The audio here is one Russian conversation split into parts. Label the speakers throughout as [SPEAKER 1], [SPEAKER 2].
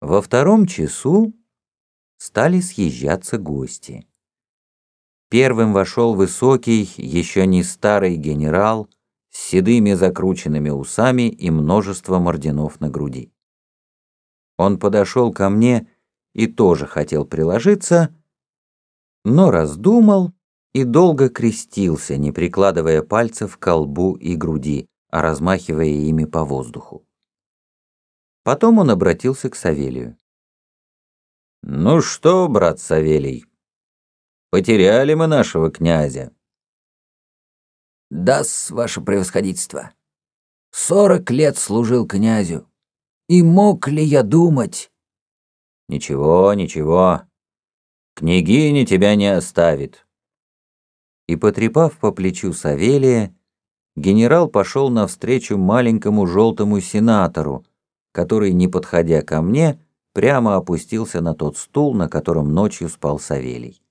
[SPEAKER 1] Во втором часу стали съезжаться гости. Первым вошел высокий, еще не старый генерал с седыми закрученными усами и множеством орденов на груди. Он подошел ко мне и тоже хотел приложиться, но раздумал и долго крестился, не прикладывая пальцев к колбу и груди, а размахивая ими по воздуху. Потом он обратился к Савелию. «Ну что, брат Савелий, потеряли мы нашего князя?»
[SPEAKER 2] «Да-с, ваше превосходительство. Сорок лет служил князю. И мог ли я думать?»
[SPEAKER 1] «Ничего, ничего. Княгиня тебя не оставит». И, потрепав по плечу Савелия, генерал пошел навстречу маленькому желтому сенатору, который, не подходя ко мне, прямо опустился на тот стул, на котором ночью спал Савелий.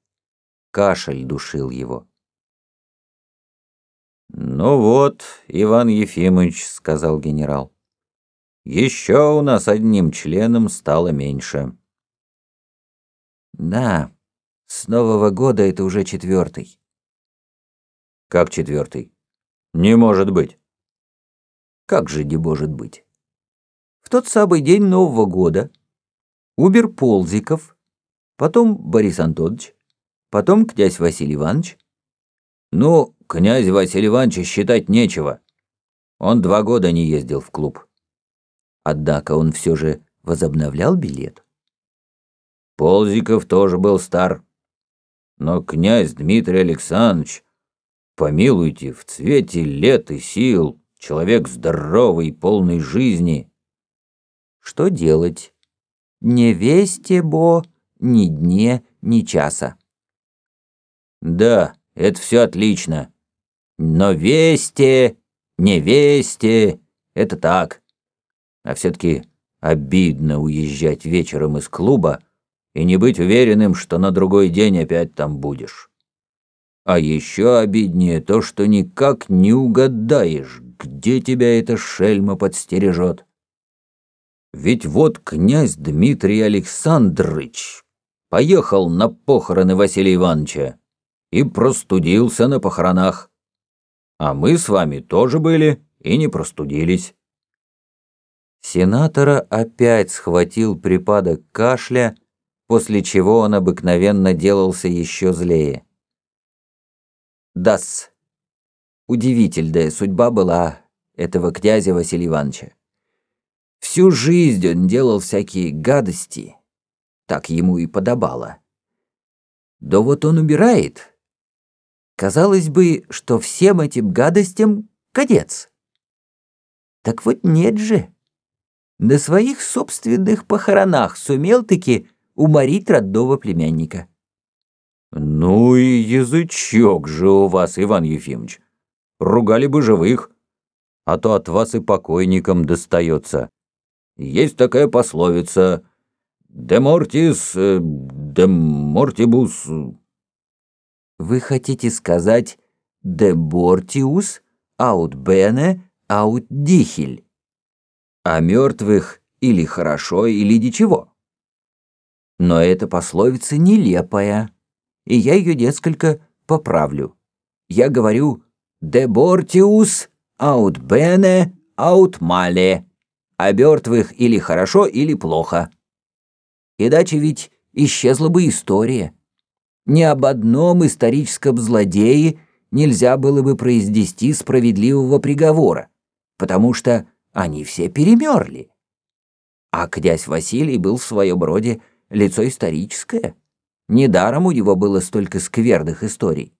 [SPEAKER 1] Кашель душил его. «Ну вот, Иван Ефимович», — сказал генерал, — «еще у нас одним членом стало меньше».
[SPEAKER 2] «Да, с Нового года это уже четвертый».
[SPEAKER 1] «Как четвертый? Не может быть».
[SPEAKER 2] «Как же не может быть?» В тот самый день Нового года умер Ползиков, потом Борис Антонович, потом князь Василий Иванович.
[SPEAKER 1] Ну, князь Василий Ивановича считать нечего. Он два года не ездил в клуб.
[SPEAKER 2] Однако он все же возобновлял билет.
[SPEAKER 1] Ползиков тоже был стар. Но князь Дмитрий Александрович, помилуйте, в цвете лет и сил, человек здоровый, полный жизни —
[SPEAKER 2] что делать? Не весте бо, ни дне, ни часа.
[SPEAKER 1] Да, это все отлично. Но весте, не весте, это так. А все-таки обидно уезжать вечером из клуба и не быть уверенным, что на другой день опять там будешь. А еще обиднее то, что никак не угадаешь, где тебя эта шельма подстережет. Ведь вот князь Дмитрий Александрович поехал на похороны Василия Ивановича и простудился на похоронах. А мы с вами тоже были и не простудились. Сенатора опять схватил припадок кашля, после чего он обыкновенно делался еще злее. Дас, удивительная судьба была этого князя Василия Ивановича. Всю жизнь он делал всякие гадости. Так ему и подобало. Да вот он убирает. Казалось бы, что всем этим гадостям конец. Так вот нет же. На своих собственных похоронах сумел-таки уморить родного племянника. «Ну и язычок же у вас, Иван Ефимович. Ругали бы живых, а то от вас и покойникам достается». Есть такая пословица «De mortis, de mortibus».
[SPEAKER 2] Вы хотите сказать «de mortius, aut bene, aut dihil»?
[SPEAKER 1] О мертвых или хорошо, или ничего.
[SPEAKER 2] Но эта пословица нелепая, и я ее несколько поправлю. Я говорю «de mortius, aut bene, aut male» о мертвых или хорошо, или плохо. Иначе ведь исчезла бы история. Ни об одном историческом злодее нельзя было бы произнести справедливого приговора, потому что они все перемерли. А князь Василий был в своем роде лицо историческое. Недаром у него было столько скверных историй.